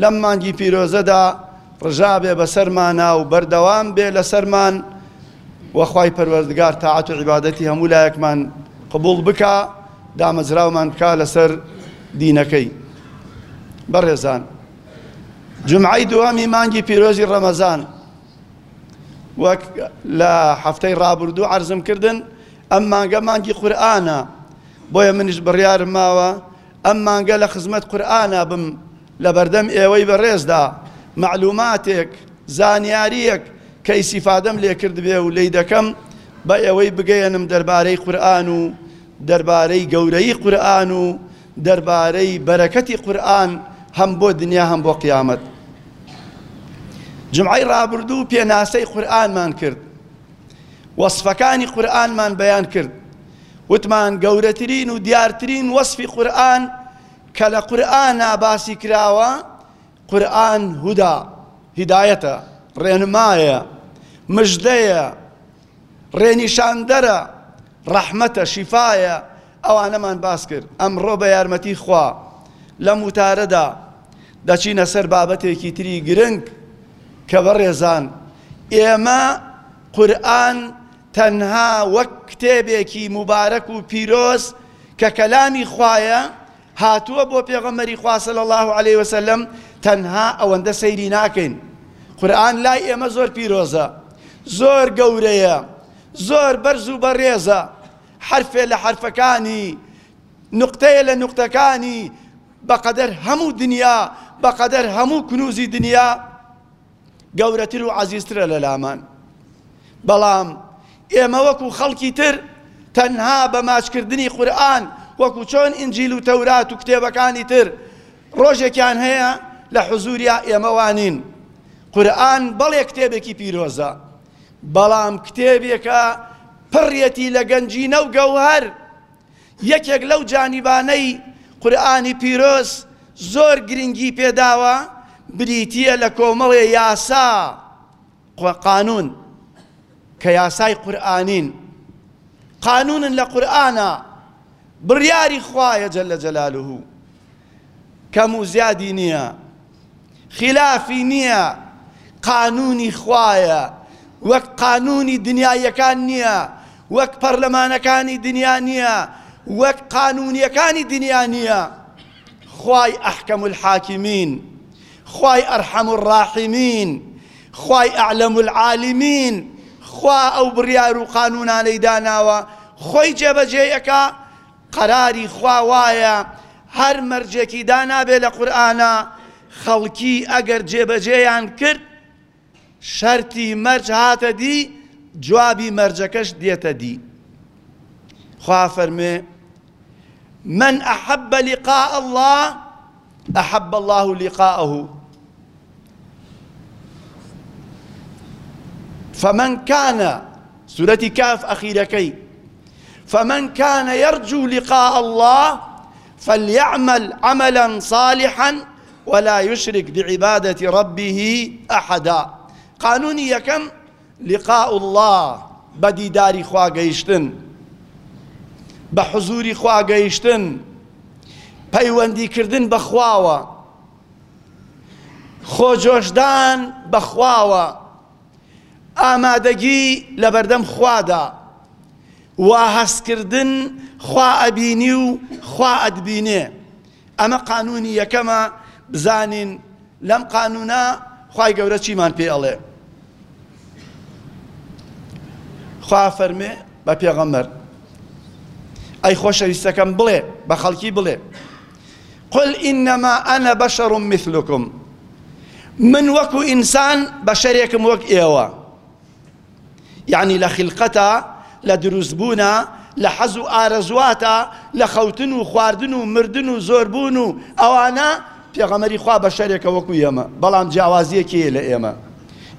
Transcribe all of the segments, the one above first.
لەم مانگی پیرۆزەدا ڕژابێ بەسەرمانا و بەردەوام بێ لەسەرمان و خوای پەروەردگار تاعەت و عیبادەتی هەموو لایەکمان قبوڵ بکا دامەزراومان بکا لەسەر دینەکەی بەڕێزان جمعی دووەمی مانگی پیرۆزی ڕەمەزان وەک لە هەفتەی ڕابردوو عرضم کردن ئەم مانگە مانگی قورآانە بۆیە منیش بڕیارم ماوە ئەم مانگە لە خزمەت قورئانا بم لەبەردەم ئێوەی بەڕێزدا مەعلوماتێک زانیاریەک کە ئیسیفادەم لێ کردبێ و لێی دەکەم بە ئێوەی بگەیەنم دەربارەی قورئان و دەربارەی گەورەی قورئان و دەربارەی بەرەکەتی قورئان هەم بۆ دنیا هەم بۆ قیامەت جمعی ڕابردوو پێناسەی قورئانمان کرد وەصفەکانی قورئانمان بەیان کرد وتمان گەورەترین و دیارترین وەسفی قورئان کە لە قورئانا باسی کراوە قورئان هودا هیدایەتە ڕێنمایە مژدەیە ڕێنیشاندەرە ڕەحمەتە شیفایە ئەوانەمان باس کرد ئەمڕۆ بە یارمەتی خوا لەم وتارەدا دەچینە سەر بابەتێکی تری گرنگ کە بەڕێزان ئێمە قورئان تەنها وەک کتێبێکی موبارەک و پیرۆز کە کەلامی خوایە هاتووە بۆ پێغەمبەری خوا صلی اللە علیە وسلم تەنها ئەوەندە سەیری ناکەین قورئان لای ئێمە زۆر پیرۆزە زۆر گەورەیە زۆر بەرز و بەڕێزە حرفێ لە حرفەکانی نقطەیە لە نقطەکانی بەقەدەر هەموو دنیا بەقەدەر هەموو کنوزی دنیا گەورەتر و عەزیزترە لە لامان، بەڵام ئێمە وەکو خەڵکی تر تەنها بە ماچکردنی قورئان وەکو چۆن ئینجیل و تەورات و کتێبەکانی تر ڕۆژێکیان هەیە لە حزوریا ئێمە وانین قورئان بەڵێ کتێبێکی پیرۆزە بەڵام کتێبێکە پڕیەتی لە گەنجینە و گەوهەر یەکێک لەو جانیبانەی قورئانی پیرۆز زۆر گرنگی پێداوە بریتییە لە کۆمەڵێ یاسا قانون کە یاسای قورئانین قانونن لە قورئانە بڕیاری خوایە جل جلاله کەم و زیادی نییە خیلافی نیە قانونی خوایە وەک قانونی دنیایەکان نیە وەک پەرلەمانەکانی دنیا نیە وەک قانونیەکانی دنیا نیە خوای ئەحکەم الحاکمین خوای ئەرحەم الراحمین خوای ئەعلەم العالمین خوا ئەو بڕیار و قانونانەی داناوە خۆی جێبەجێیەکە قەراری خوا وایە هەر مەرجێکی دانابێ لە قورئانا خەڵکی ئەگەر جێبەجێیان کرد شەرتی مەرج هاتە دی جوابی مەرجەکەش دێتە دی خوا فەرمێ من احب لقاء الله أحب الله لقاءه فمن كان سورة كاف أخيرة كي فمن كان يرجو لقاء الله فليعمل عملا صالحا ولا يشرك بعبادة ربه أحدا قانوني كم لقاء اللە، بە دیداری خوا گەیشتن، بە حزووری خوا گەیشتن، پەیوەندیکردن بە خواوە، خۆجۆشدان بە خواوە، ئامادەگی لە بەردەم خوادا، وا هەستکردن خوا ئەبینی و خوا ئەتبینێ. ئەمە قانونی یەکەمە بزانین لەم قانونە خوای گەورە چیمان پێ ئەڵێ خوا فەرمێ بە پێغەمبەر ئەی خۆشەویستەکەم بڵێ بە خەڵکی بڵێ قل ئینەما ئەنە بەشەڕم مثلکم من وەکو ئینسان بەشەرێکم وەک ئێوە یەعنی لە خیلقەتە، لە دروست بوونە، لە حەز و ئارەزواتە، لە خەوتن و خواردن و مردن و زۆربوون و ئەوانە، پێغەمبەری خوا بەشەرێکە وەکو ئێمە، بەڵام جیاوازیەکی هەیە لە ئێمە،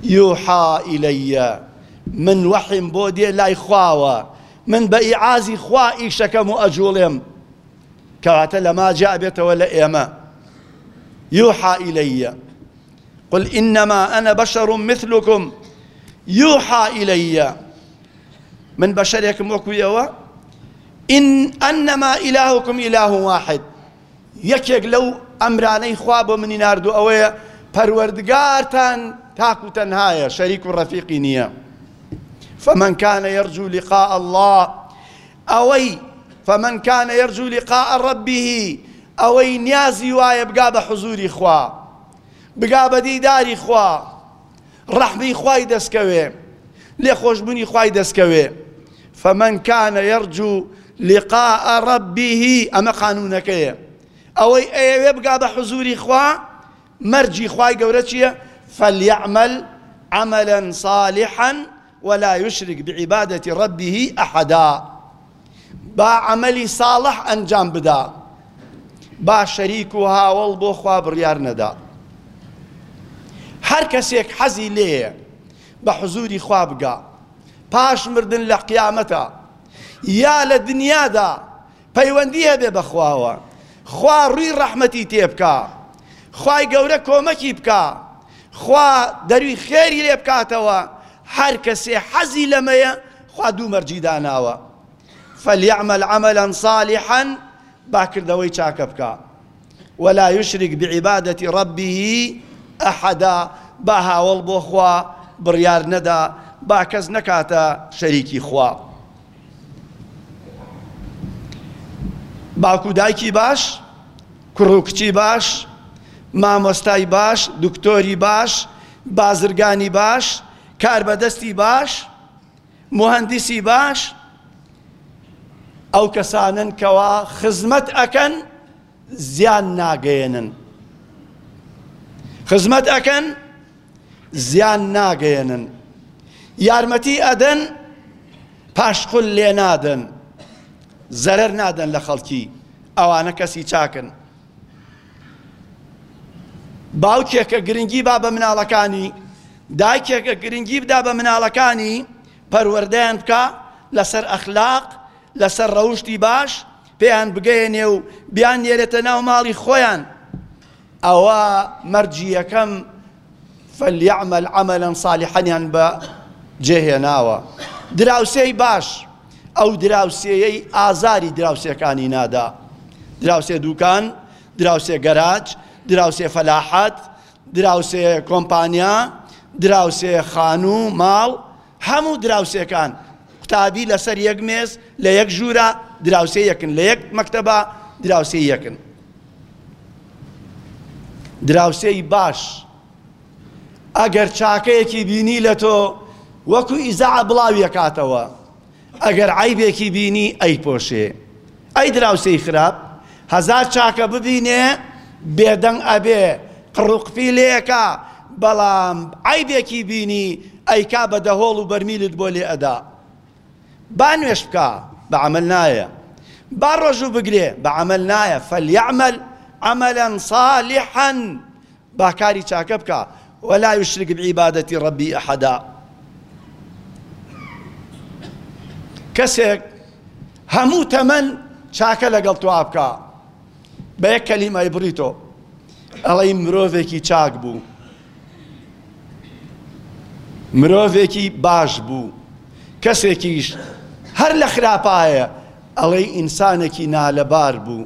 یوحا الی، من وەحیم بۆ دێ لای خواوە، من بە ئیعازی خوا ئیشەکەم و ئەجوڵێم، کەواتە لەما جیابێتەوە لە ئێمە، یوحا الی. قل إنما أنا بشر مثلكم يوحى إلي من بشركم وكويوا إن أنما إلهكم إله واحد يكيك لو أمراني خواب من ناردو أويا پروردگارتان تاكو تنهايا شريك الرفيق نيا فمن كان يرجو لقاء الله ئەوەی، فمن کان یرجو لقاء ربه، ئەوەی نیازی وایە بگا بە حزوری خوا، بگا بە دیداری خوا، رەحمی خوای دەست کەوێ، لێخۆشبوونی خوای دەست کەوێ، فمن کان یرجو لقاء ربه، ئەمە قانوونەکەیە، ئەوەی ئەیەوێ بگا بە حزوری خوا، مەرجی خوای گەورە چییە، فلیعمل عملا صالحا ولا یشرک بعبادت ربه احدا با عەمەلی ساڵح ئەنجام بدا با شەریک و هاوەڵ بۆ خوا بڕیار نەدا هەر کەسێک حەزی لێیە بە حزوری خوا بگا پاش مردن لە قیامەتە یا لە دنیادا پەیوەندی هەبێ بە خواوە خوا ڕوی ڕەحمەتی تێ بکا خوای گەورە کۆمەکی بکا خوا دەروی خێری لێ بکاتەوە هەر کەسێ حەزی لەمەیە خوا دوو مەرجی داناوە فلیعمل عملا صالحا باکردەوەی چاکە بکە ولا یشرک بعبادەتی ڕبیهی ئەحەدا با هاوڵ بۆ خوا بڕیار نەدا با کەس نەکاتە شەریکی خوا باوک و دایکی باش، کوڕ و کچی باش، مامۆستای باش، دکتۆری باش، بازرگانی باش، کاربەدەستی باش، موهەندیسی باش، ئەو کەسانەن کەوا خزمەت ئەکەن، زیان ناگەیەنن خزمەت ئەکەن زیان ناگەیەنن یارمەتی ئەدەن پاشقل لێ نادەن زەرەر نادەن لە خەڵکی ئەوانە کەسی چاکن باوکێکە گرنگی با بە مناڵەکانی دایکێکە گرنگی بدا بە مناڵەکانی پەروەردەیان بکە لەسەر ئەخلاق لەسەر ڕەوشتی باش پێیان بگەیەنێ و بیاننێرێتە ناو ماڵی خۆیان ئەوە مەرجی یەکەم فلیعمل عملا صالحەنیان بە جێهێناوە دراوسێی باش ئەو دراوسێیەی ئازاری دراوسێکانی نادا دراوسێ دوکان دراوسێ گەراج دراوسێ فەلاحەت دراوسێ کۆمپانیا دراوسێ خانوو ماڵ هەموو دراوسێکان قوتابی لەسەر یەک مێز لە یەک ژوورە دراوسێ یەکن لە یەک مەکتەبە دراوسێ یەکن دراوسێی باش ئەگەر چاکەیەکی بینی لە تۆ وەکو ئیزا بڵاویەکاتەوە ئەگەر عەیبێکی بینی ئەیپۆشێ. ئەی دراوسێی خراپ هەزار چاکە ببینێ بێدەنگ ئەبێ قڕوقپی لێکا بەڵام عەیبێکی بینی ئەیکا بە دەهۆڵ و بەرمیلت بۆ لێ ئەدا. با نوێژ بکا بە عەمەل نایە. با ڕۆژوو بگرێ بە عەمەل نایە فلیعمل عملا صالحا با کاری چاکە بکا ولا یشرک بعبادتی ربی احدا کەسێک هەموو تەمەن چاکە لەگەڵ تۆ بکا بە یەک کەلیمای بڕی تۆ ئەڵی مرۆڤێکی چاک بوو مرۆڤێکی باش بوو کەسێکیش هەر لە خراپایە ئەڵێ ئینسانێکی نالەبار بوو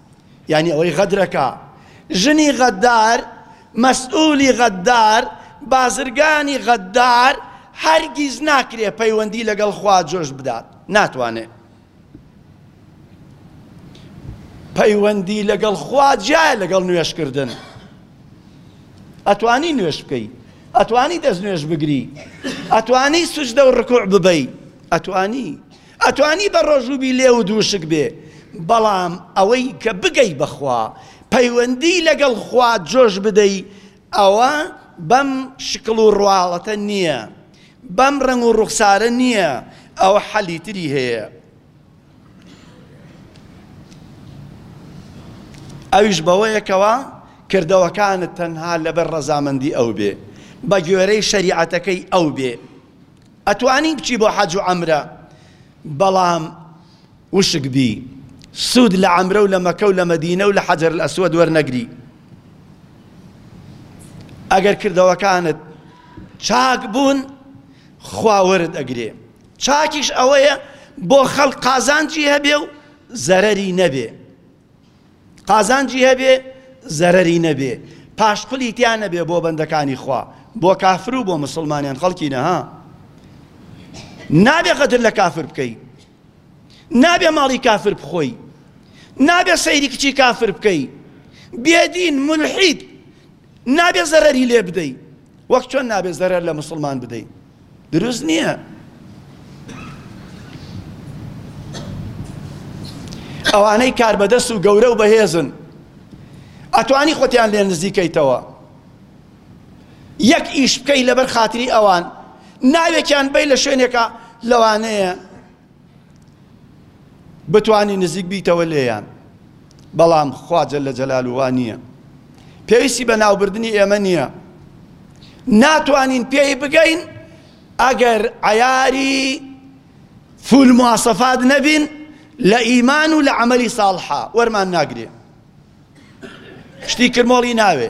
یانی ئەوەی غەدرەکا ژنی غەدار مەسئولی غەدار بازرگانی غەدار هەرگیز ناکرێ پەیوەندی لەگەڵ خوا جۆش بدات ناتوانێ پەیوەندی لەگەڵ خوا جیایە لەگەڵ نوێشکردن ئەتوانی نوێش بکەی ئەتوانی دەست نوێش بگری ئەتوانی سوجدە و ڕکوع ببەی ئەتوانی ئەتوانی بەڕۆژو بی لێوت وشک بێ بەڵام ئەوەی کە بگەی بەخوا پەیوەندی لەگەڵ خوا جۆش بدەی ئەوە بەم شکڵ و ڕواڵەتە نیە بەم ڕەنگ و ڕوخسارە نیە ئەوە حەلی تری هەیە ئەویش بەوەیە کەوا کردەوەکانت تەنها لەبەر ڕەزامەندی ئەو بێ بە گوێرەی شەریعەتەکەی ئەو بێ ئەتوانی بچی بۆ حەج و عەمرە بەڵام وشک بی سود لە عەمرە و لە مەکە و لە مەدینە و لە حەجەر الاسود وەرنەگری ئەگەر کردەوەکانت چاک بوون خواوەرت ئەگرێ چاکیش ئەوەیە بۆ خەڵ قازانجی هەبێ و زەرەری نەبێ قازانجی هەبێ زەرەری نەبێ پاشقلی تیا نەبێ بۆ بەندەکانی خوا بۆ کافر و بۆ مسلمانیان خەڵکی نەها نابێ غەدر لە کافر بکەی نابێ ماڵی کافر بخۆی نابێ سەیری کچی کافر بکەی بێدین ملحید نابێ زەرەری لێ بدەی وەک چۆن نابێ زەرەر لە مسلمان بدەی دروست نییە ئەوانەی کاربەدەست و گەورە و بەهێزن ئەتوانی خۆتیان لێ نزیکەیتەوە یەک ئیش بکەی لەبەر خاتری ئەوان ناوێکیان بی لە شوێنێکە لەوانەیە بتوانی نزیک بیتەوە لێیان بەڵام خوا جەلە جەلالو وا نییە پێویستی بە ناوبردنی ئێمە نییە ناتوانین پێی بگەین ئەگەر عیاری فول مواسەفات نەبین لە ئیمان و لە عملی ساڵحا وەرمان ناگرێ شتی کرمۆڵی ناوێ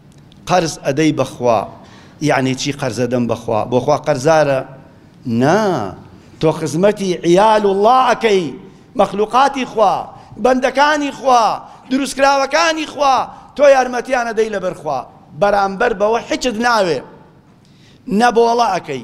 قەرز ئەدەی بەخوا یەعنی چی قەرز ئەدەم بەخوا بۆ خوا قەرزارە نا تۆ خزمەتی عیال و ڵا ئەکەی مەخلوقاتی خوا بەندەکانی خوا دروستکراوەکانی خوا تۆ یارمەتیان ئەدەی لەبەر خوا بەرامبەر بەوە حچت ناوێ نەبۆڵە ئەکەی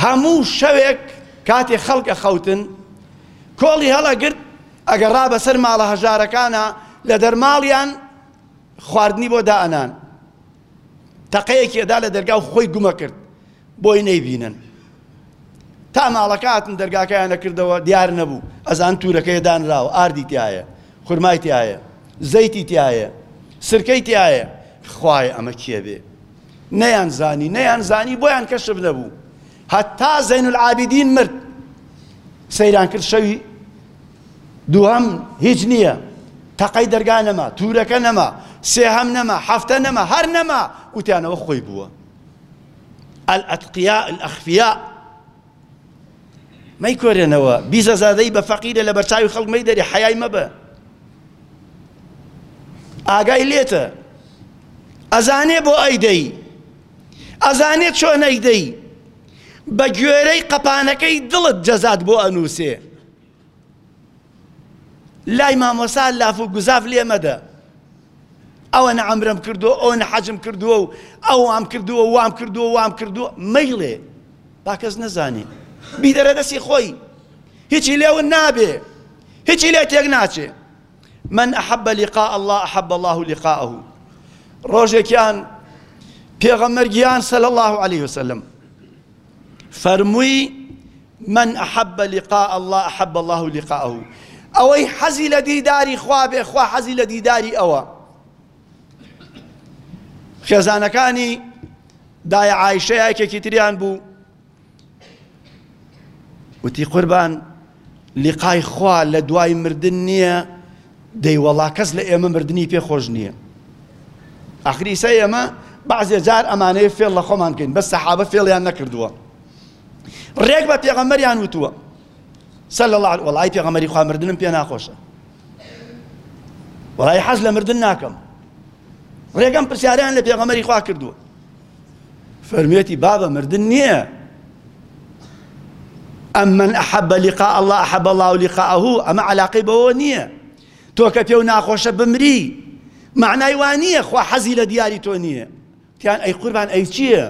هەموو شەوێک کاتێ خەڵک ئەخەوتن، کۆڵی هەڵئەگرت ئەگەڕا بەسەر ماڵە هەژارەکانا لە دەرماڵیان خواردنی بۆ دائەنان. تەقەیەکی ئەدا لە دەرگا و خۆی گومئەکرد بۆی نەیبینن. تا ماڵەکە هاتن دەرگاکەیان ئەکردەوە دیار نەبوو، ئەزان تورەکەیە دانراوە، ئاردی تیایە، خورمای تیایە، زەیتی تیایە، سرکەی تیایە، خوایە ئەمە کێ بێ؟ نەیان زانی نەیان زانی بۆیان کەشف نەبوو هەتا زەین العابدین مرد سەیران کرد شەوی دووهەم هیچ نییە تەقەی دەرگا نەما تورەکە نەما سێهەم نەما هەفتە نەما هەر نەما وتیانەوە خۆی بووە الاتقیاء الاخفیاء مەیکۆرێنەوە بیزە زادەی بە فەقیرە لە بەرچاوی خەڵک مەیدەرێ حەیای مەبە ئاگای لێتە ئەزانێ بۆ ئەیدەی ئەزانێ چۆن ئەیدەی بە گوێرەی قەپانەکەی دڵت جەزات بۆ ئەنووسێ لای مامۆسا لاف و گوزاف لێ مەدە ئەوەنە عەمرم کردووە ئەوەنە حەجم کردووە و ئەوام کردووە وام کردووە وام کردووە مەیڵێ با کەس نەزانێ بیدەرە دەستی خۆی هیچی لێون نابێ هیچی لێ تێک ناچێ من أحب لقاء الله أحب الله لقاءه ڕۆژێکیان پێغەمەرگیان سەل الله عليه وسلم فەرمووی، من احب لقاء اللە احب اللە لقاءه، ئەوەی حەزی لە دیداری خوا بێ، خوا حەزی لە دیداری ئەوە. خێزانەکانی دایە عایشە یاکێکی تریان بوو، وتی، قوربان، لقای خوا لە دوای مردن نیە دەی وەڵا کەس لە ئێمە مردنی پێ خۆش نیە ئاخر ئیسا ئێمە بەعزێ جار ئەمانەیە فێڵ لە خۆمان بکەین بەس سەحابە فێڵیان نەکردووە ڕێک بە پێغەمبەریان وتووە سەل الله وڵی پێغەمەری خوا مردنم پێ ناخۆشە وڵی حەز لە مردن ناکەم ڕێگەم پرسیاریان لە پێغەمەری خوا کردووە فەرموویەتی بابە مردن نییە ئەم من ئەحەبە لقاء الله ئەحەب الله لقاءه ئەمە علاقەی بەوە نییە تۆ کە پێو ناخۆشە بمری معنای وا نییە خوا حەزی لە دیاری تۆ نییە تیان ئەی قوربان ئەی چییە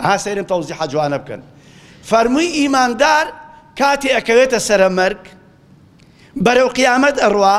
ها سەیرم تەوزی حەجوانە بکەن فەرمووی ئیماندار کاتێ ئەکەوێتە سەرە مەرگ بەرەو قیامەت ئەڕوا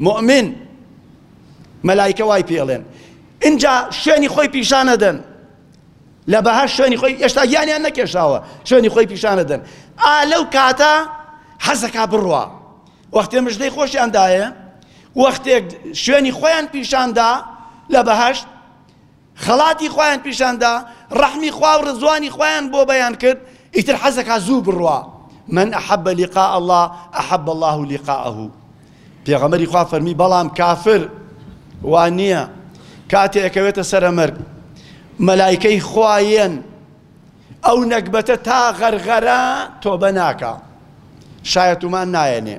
موئمین مەلایکە وای پێڵێن ئینجا شوێنی خۆی پیشانەدەن لە بەهەش شوێنی خۆی ئێشتا گیانیان نەکێشاوە شوێنی خۆی پیشانەدەن ئا لەو کاتە حەزەکا بڕوا وەختێ مژدەی خۆشیان دایە وەختێک شوێنی خۆیان پیشاندا لە بەهەشت خەڵاتی خوایان پیشان دا ڕەحمی خوا و ڕزوانی خوایان بۆ بەیان کرد ئیتر حەز دەکا زوو بڕوا من احب لقاء الله احب الله لقاءه پێغەمبەری خوا فەرمی بەڵام کافر وا نییە کاتێ ئەکەوێتە سەرە مەرگ مەلایکەی خوایەن ئەو نەگبەتە تا غەرغەرە تۆبە ناکە شایەتمان نایەنێ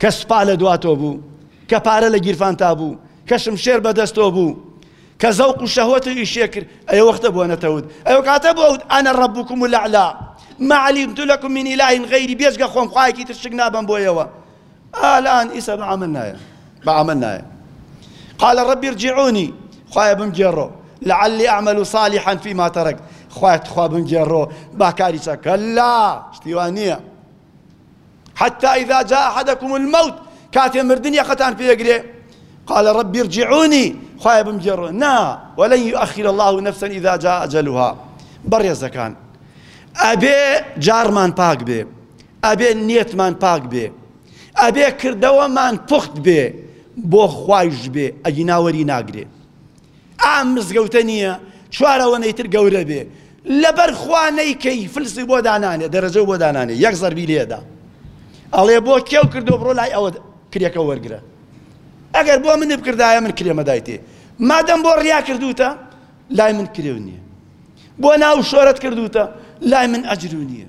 کە سوپا لە دوا تۆ بوو، کە پارە لە گیرفان تا بوو، کە شمشێر بە دەست تۆ بوو، کە زەوق و شەهوەت و ئیشێ کرد، ئەی وەختە بۆ نەتەوت، ئەی وکاتە بۆ وت، انا ربکم الاعلی ما علیمت لکم من اله غیری، بێجگە خۆم خوایەکی تر شک نابەم بۆ ئێوە. ئالان ئیسە بە عەمەل نایە، بە عەمەل نایە. قال ربی ارجعونی، خوایە بمگێڕۆ، لعلی اعمل صالحا فیما ترکت، خوایە تخوا بمگێڕۆ با کاری چاک، کلا، شتی وا نییە. حتی اذا جاء احدکم الموت کاتێ مردن یەخەتان پێ ئەگرێ قال رب ارجعوني خوایە بمگێڕۆ نا ولن يؤخر الله نفسا اذا جاء اجلها بەڕێزەکان ئەبێ جارمان پاک بێ ئەبێ نیەتمان پاک بێ ئەبێ کردەوەمان پوخت بێ بۆ خوایش بێ ئەگی ناوەری ناگرێ ئام مزگەوتە نیە چوار ئەوەنەی تر گەورە بێ لەبەر خوا نەیکەی فلسی بۆ دانانێ دەرەجەو بۆ دانانێ یەک زەربی لێدا ئەڵێ بۆ کێو کردو بڕۆ لای ئەوە کرێکە وەرگرە ئەگەر بۆ من بکردایە من کرێمەدای تێ مادەم بۆ ڕیا کردوتە لای من کرێو نییە بۆ ناو شۆرت کردوتە لای من ئەجرو نییە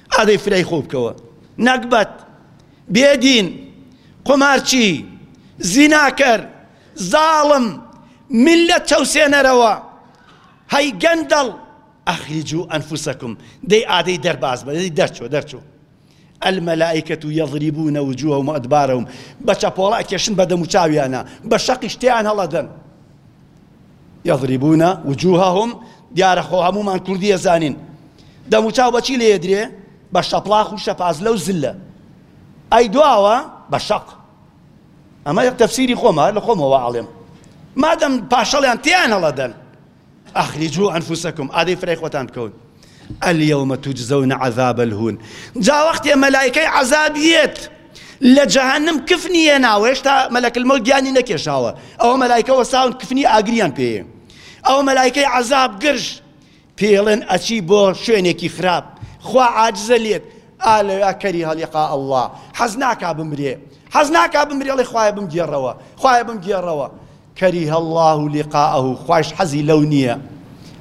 ئادەی فرای خۆو بکەوە نەگبەت بێدین قومارچی زیناکەر زاڵم میللەت چەوسێنەرەوە هەی گەندەڵ ئەخریجو ئەنفوسەکم دەی ئادەی دەرباز بە دەی دەرچۆ دەرچۆ الملائکەت و یەضریبون وجوههم وادبارهم بە چەپۆڵە ئەکێشن بە دەموچاویانە بە شەقیش تێیان هەڵەدەن یضربون وجوههم دیارە خۆ هەموومان کوردی ئەزانین دەموچاو بەچی لێدرێ بە شەپڵاخ و شەپازلە و زلە ئەی دواوە بە شەق ئەمە تەفسیری خۆمە لە خۆمەوە ئاڵێم مادەم پاشەڵیان تیان هەڵەدەن ئەخریجو ئەنفوسەکم ئادەی فرای خۆتان بکەون الیوم تجزون عذاب الهون جا وەختێ مەلایکەی عەزاب یەت لە جەهەنم کفنی هێناوە هێشتا مەلەک الموت گیانی نەکێشاوە ئەوە مەلایکە وەساون کفنی ئاگریان پێیە ئەو مەلایکەی عەزاب گرژ پێڵێن ئەچی بۆ شوێنێکی خراپ خوا عاجزە لێت ئالەیا کەری هەڵیقا ئەڵڵا حەز ناکا بمرێ حەز ناکا بمرێڵێ خوایە بمگێڕەوە خوایە بمگێڕەوە کره اللە لقاءه خوایش حەزی لەو نیە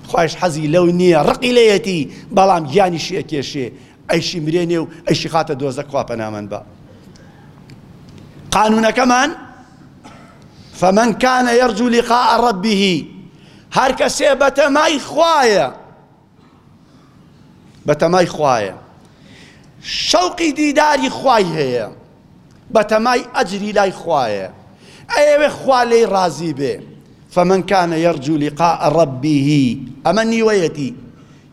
خوایش حەزی لەو نیە ڕقی لێیەتی بەڵام گیانیشی ئەکێشێ ئەیشی مرێنێ و ئەیشی خاتە دۆزەک خوا پەنامان با قانونەکەمان فمن كان يرجو لقاء ربه هەر کەسێ بەتەمای خوایە بەتەمای خوایە شەوقی دیداری خوای هەیە بەتەمای ئەجری لای خوایە ئەیەوێ خوا لێی ڕازی بێ فمن كان يرجو لقاء ربه ئەمە نیوەیەتی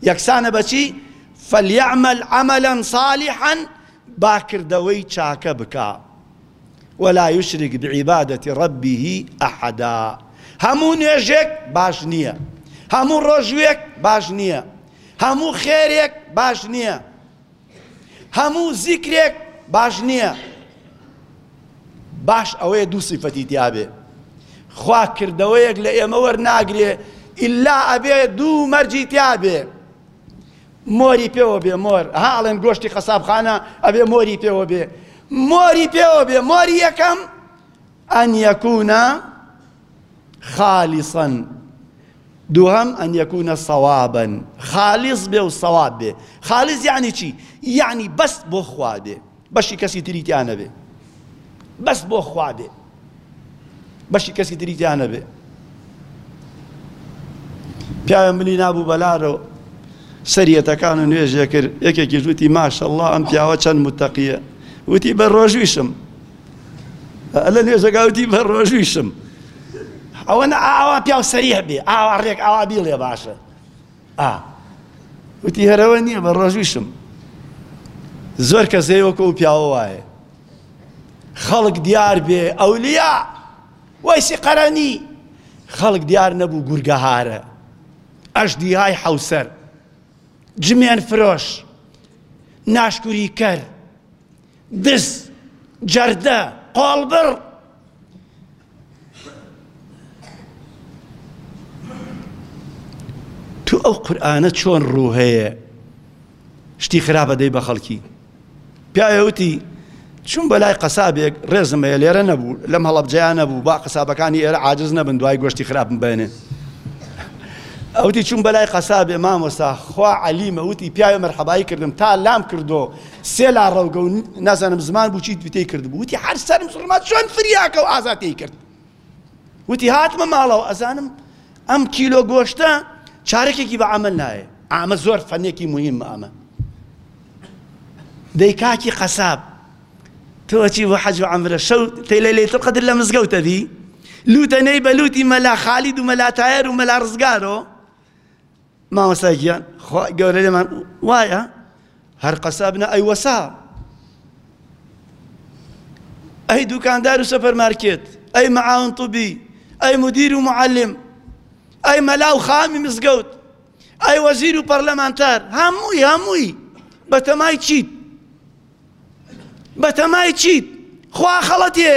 یەکسانە بەچی فليعمل عملا صالحا باکردەوەی چاکە بکە ولا یشرک بعبادە ربه احدا هەموو نوێژێک باش نییە هەموو ڕۆژوێک باش نییە هەموو خێرێک باش نییە هەموو زیکرێک باش نییە باش ئەوەیە دوو سیفەتی تیاابێ خوا کردەوەیەک لە ئێمە وەرناگرێ ئللا ئەبێ دوو مەرجی تیاابێ مۆری پێوە بێ مۆر ها ئەڵێن گۆشتی قەساب خانە ئەبێ مۆری پێوە بێ مۆری پێوە بێ مۆری یەکەم ئەن یەکوونە خالیسەن دووهم ئەن یەکوونە سەوابن خالیس بێ و سەواب بێ خالیس یعنی چی یعنی بەس بۆ خوا بێ بەشی کەسی تری تیا نەبێ بەس بۆ خوا بێ بەشی کەسی تری تیا نەبێ پیاوێ ملی نابوو بەلارەوە سەریەتەکان و نوێژێ کرد یەکێکی ژووتی ماشەله ئەم پیاوە چەند متەقیە وتی بە ڕۆژویشم لە نوێژەکەوتی بە ڕۆژویشم ئەوەنە ئاوا پیاو سەریح بێ ئاوا ڕێک ئاوا بیڵێ باشە ئا وتی هەرەوە نییە بە ڕۆژویشم زۆر کەسێ وەکو ئەو پیاوە وایە خەڵک دیار بێ ئەولیا وەیسی قەرەنی خەڵک دیار نەبوو گورگەهارە ئەش دیهای حەوسەر جمێن فرۆش ناشکوری کەر دز جەردە قۆڵبڕ تو ئەو قورآانە چۆن ڕوو هەیە شتی خراپە دەی بە خەڵکی پیاوتی چون بەلای قەسابێک ڕێزم هەیە لێرە نەبوو لەم هەڵبجیان نەبوو با قەسابەکانی ئێرە عاجز نەبن دوای گۆشتی خراپم بێنێ ئەوتی چون بەلای قەسابێ مامۆستا خوا علیمە وتی پیاوە مەرحەبایی کردم تا لام کردو سێ لا ڕەوگە و نازانم زمان بوو چی تێی کردبوو وتی هەر سەرم سڕما چۆن فریاکە و ئازا تێی کرد وتی هاتمە ماڵەوە ئەزانم ئەم کیلۆ گۆشتە چارەکێکی بە ئەمە نایە ئامە زۆر فەنێکی مهم ئەمە دەی کاکی قەساب تۆچی بۆ حەج و ئەمرە شەو تێلە لێ تۆ قەدر لە مزگەوتە بی لوتە نەی بە لوتی مەلا خالید و مەلاتایەر و مەلا ڕزگارۆ مامۆستا گیان خوا گەورە لێمان وایە هەر قەساب نە ئەی وەسا ئەی دوکاندار و سەفەر مارکێت ئەی مەعاون طبی ئەی مدیر و معلم ئەی مەلا و خامی مزگەوت ئەی وەزیر و پەرلەمانتار هەمووی هەمووی بەتەمای چیت بەتەمای چیت خوا خەڵەتێ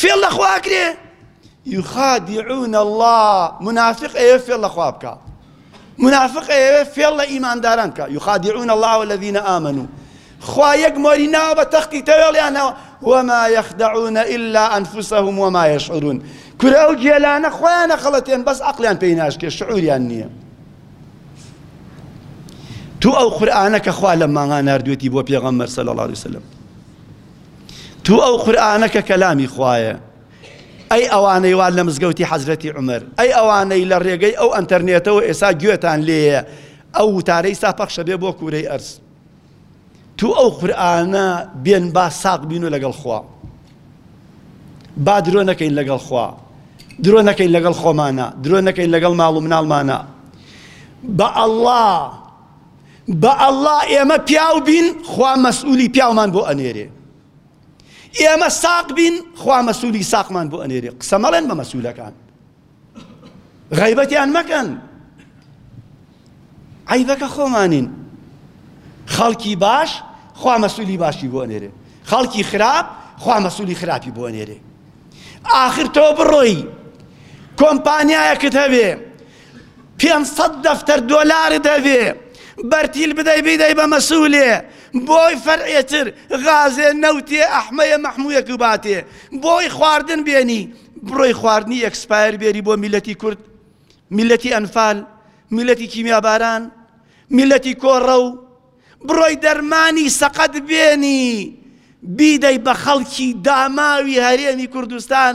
فێڵ لە خوا کرێ یخادعون الله منافق ئەوێ فێڵ لە خوا بکە منافق ئەوێ فێڵ لە ئیمانداران بکە یخادعون الله والذین آمنوا خوا یەک مۆری ناوە بە تەختی تەوێڵیانەوە وما يخدعون إلا أنفسهم وما يشعرون کورە ئەو گێلانە خۆیانە خەڵەتێن بەس عقلیان پێی ناشکێ شعوریان نییە تو ئەو قورآانە کە خوا لە ماغا نردوێتی بۆ پێغەممەر سەل الله عليه وسلم تو ئەو قورئانە کە کەلامی خوایە ئەی ئەوانەی وان لە مزگەوتی حەزرەتی عمر ئەی ئەوانەی لە ڕێگەی ئەو ئەتەرنێتەوە ئێسا گوێتان لێیە ئەو وتارەی سا پەخشە بێ بۆ کوورەی ئەرز تو ئەو قورآانە بێن با ساق بین و لەگەڵ خوا با درۆ نەکەین لەگەڵ خوا درۆ نەکەین لەگەڵ خۆمانە درۆ نەکەین لەگەڵ ماڵ و مناڵمانە بە ئەله بە اللە ئێمە پیاو بین خوا مەسئولی پیاومان بۆ ئەنێرێ ئێمە ساق بین خوا مەسئولی ساقمان بۆ ئەنێرێ قسە مەڵێن بە مەسئولەکان غیبەتیان مەکەن عیبەکە خۆمانین خەڵکی باش خوا مەسولی باشی بۆ نێرێ خەڵکی خراپ خوا مەسولی خراپی بۆ نێرێ آخر تۆ بڕۆی کۆمپانیایەکت هەبێ پێنج سەد دەفتەر دۆلارت هەبێ بەرتیل بدەی بیدەی بە مەسولێ بۆی فەرعێتر غازێ نەوتێ ئەحمەیە مەحموویەک و باتێ بۆی خواردن بێنی بڕۆی خواردنی ئەکسپایر بێری بۆ میلەتی کورد میلەتی ئەنفال میلەتی کیمیاباران میلەتی کۆڕە و بڕۆی دەرمانی سەقەت بێنی بیدەی بە خەڵکی داماوی هەرێمی کوردستان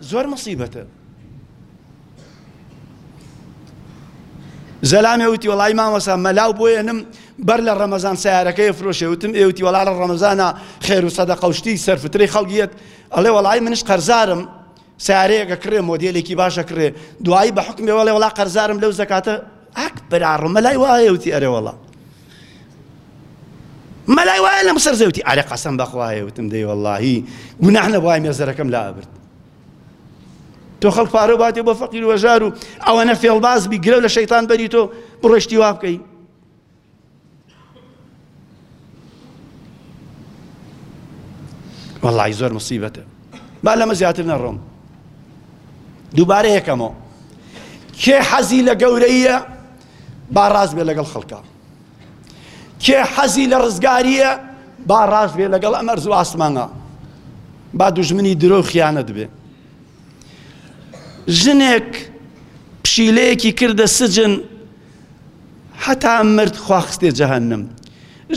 زۆر مصیبەتە. زەلامێ وتی وەڵای مامۆسا مەلاو بۆ ئێنم بەر لە ڕەمەزان سیارەکەی فرۆشێ وتم ئێوتی وەڵا لە ڕەمەزانە خێر و سەدە قەشتی سەرفترەی خەڵگیت ئەڵێ وەڵای منش قەرزارم سیارەیەکە کڕێ مۆدیلێکی باشە کڕێ دوایی بە حکمێ وەڵێ وڵا قەرزارم لەو زکاتە ئاک برا ڕۆ مەلای وایە وتی ئەرێ وەڵا مەلای وایە لەم سەر زەوتی ئارە قەسەم بەخوایە وتم دەی وەڵاهی گوناح نەبوای مێزەرەکەم لا ئەبرد تۆ خەڵک پارە باتێ بۆ فەقیر وەژار و ئەوەنە فێڵباز بی گرەو لە شەیتان بەری تۆ بڕۆشتی وا بکەی وەڵی زۆر مسیبەتە با لەمە زیاتر نەڕۆم دووبارە یەکەمەوە کێ حەزی لە گەورەیە با ڕاز بێ لەگەڵ خەڵکە کێ حەزی لە ڕزگاریە با ڕاز بێ لەگەڵ ئەمەر زوو ئاسمانە با دوژمنی درۆ خیانەت بێ ژنێک پشیلەیەکی کردە سجن هەتا مرد خوا خستێ جەهەنم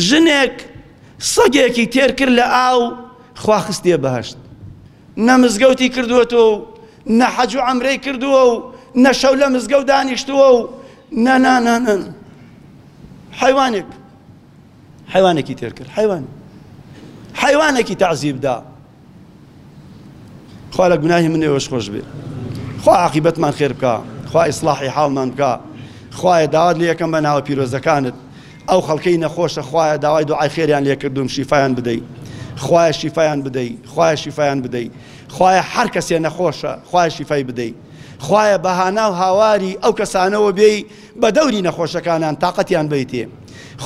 ژنێک سەگێکی تێر کرد لە ئاو خوا خستێ بەهشت نە مزگەوتی کردووەتەوە و نە حەج و ئەمرەی کردووە و نە شەو لە مزگە و دانیشتووە و نەنانانان حیوانێک حیوانێکی تێر کرد حیوان حیوانێکی تەعزیبدا خوا لە گوناهی من ئێوەش خۆش بێ خوا عقیبەتمان خێر بکە خوا ئیسلاحی حاڵمان بکە خوایە داوات لە یەکەم بە ناوە پیرۆزەکانت ئەو خەڵکەی نەخۆشە خوایە داوای دوعای خێریان لێکردوم شیفایان بدەی خوایە شیفایان بدەی خوایە شیفایان بدەی خوایە هەر کەسێ نەخۆشە خوایە شیفای بدەی خوایە بەهانا و هاواری ئەو کەسانەوە بێی بە دەوری نەخۆشەکانان تااقەتیان بیتێ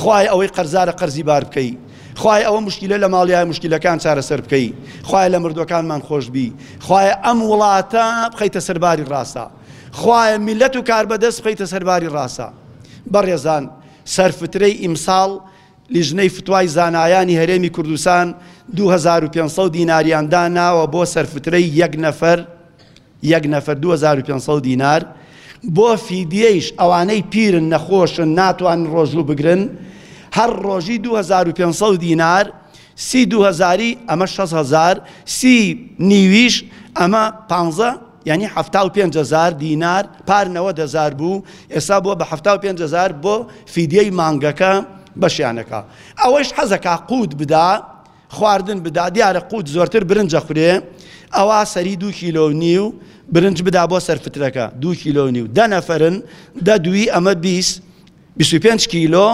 خوای ئەوەی قەرزارە قەرزی بار بکەی خوایە ئەوە مشکیلە لە ماڵیایە مشکیلەکان چارەسەر بکەی خوایە لە مردوەکانمان خۆشببی خوایە ئەم وڵاتە بخەیتە سەرباری ڕاستە خوایە میلەت و کار بەدەست بخەیتە سەرباری ڕاستە بەڕێزان سەرفترەی ئیمساڵ لیژنەی فتوای زانایانی هەرێمی کوردستان 2500 دیناریاندا ناوە بۆ سەرفترەی یەک نەفەر یەک نەفەر دوو هەزار و پێنج سەد دینار بۆ فیدیەیش ئەوانەی پیرن نەخۆشن ناتوانن ڕۆژوو بگرن هەر ڕۆژی دوو هەزار و پێنج سەد دینار سی دوو هەزاری ئەمە شەست هەزار سی نیویش ئەمە پانزە یعنی حفتا و پێنج هزار دینار پار نەوە دەزار بوو ئێستا بووە بە حفتا و پێنج هزار بۆ فیدیەی مانگەکە بەشیانەکە ئەوەش حەزەکە قووت بدا خواردن بدا دیارە قوت زۆرتر برنجە خورێ ئەوا سەری دوو کیلۆ و نیو برنج بدا بۆ سەر فترەکە دوو کیلۆ و نیو دە نەفرن دە دووی ئەمە بیست بیست و پێنج کیلۆ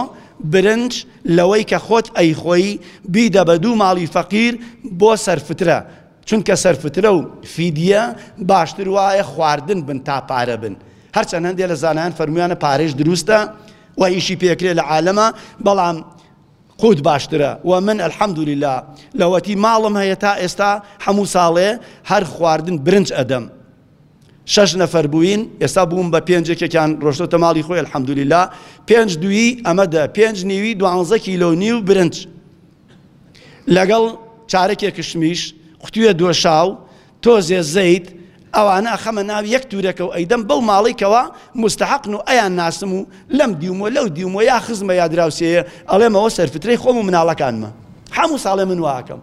برنج لەوەی کە خۆت ئەی خۆی بیدە بە دوو ماڵی فەقیر بۆ سەر فترە چونکە سەر فترە و فیدیە باشتر وایە خواردن بن تا پارە بن هەرچەند هەندێ لە زانایان فەرمویانە پارێش دروستە و ئیشی پێکرێ لە عالەمە بەڵام قوت باشترە وە من الحمدللە لەوەتی ماڵم هەیە تا ئێستا هەموو ساڵێ هەر خواردن برنج ئەدەم شەش نەفەر بووین ئێستا بووم بە پێنجێکێکیان ڕۆشتۆتە ماڵی خۆی الحمدللا پێنج دووی ئەمەدە پێنج نیوی دوانزە کیلۆ نیو برنج لەگەڵ چارەکێ کشمیش قوتوێ دۆشاو تۆزێ زەید ئەوانە ئەخەمە ناو یەک تورەکە و ئەیدەم بەو ماڵەی کەوا موستەحەقن و ئەیان ناسم و لەم دیوم و لەو دیوم و یا خزمە یا دراوسێیە ئەڵێم ئەوە سەرفترەی خۆم و مناڵەکانمە حەموو ساڵێ من وا ئەکەم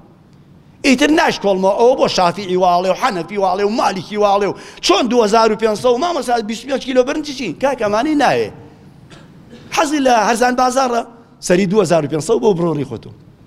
ئیتر ناشکۆڵمەوە ئەوە بۆ شافیعی واڵێ و حەنەفی واڵێ و مالیکی واڵێ و چۆن 2500 و مامەسا 25 کیلۆ برنجی چی کاکەمانی نایێ حەزی لە هەرزان بازاڕە سەری 2500 بۆ بڕۆڕی خۆتۆ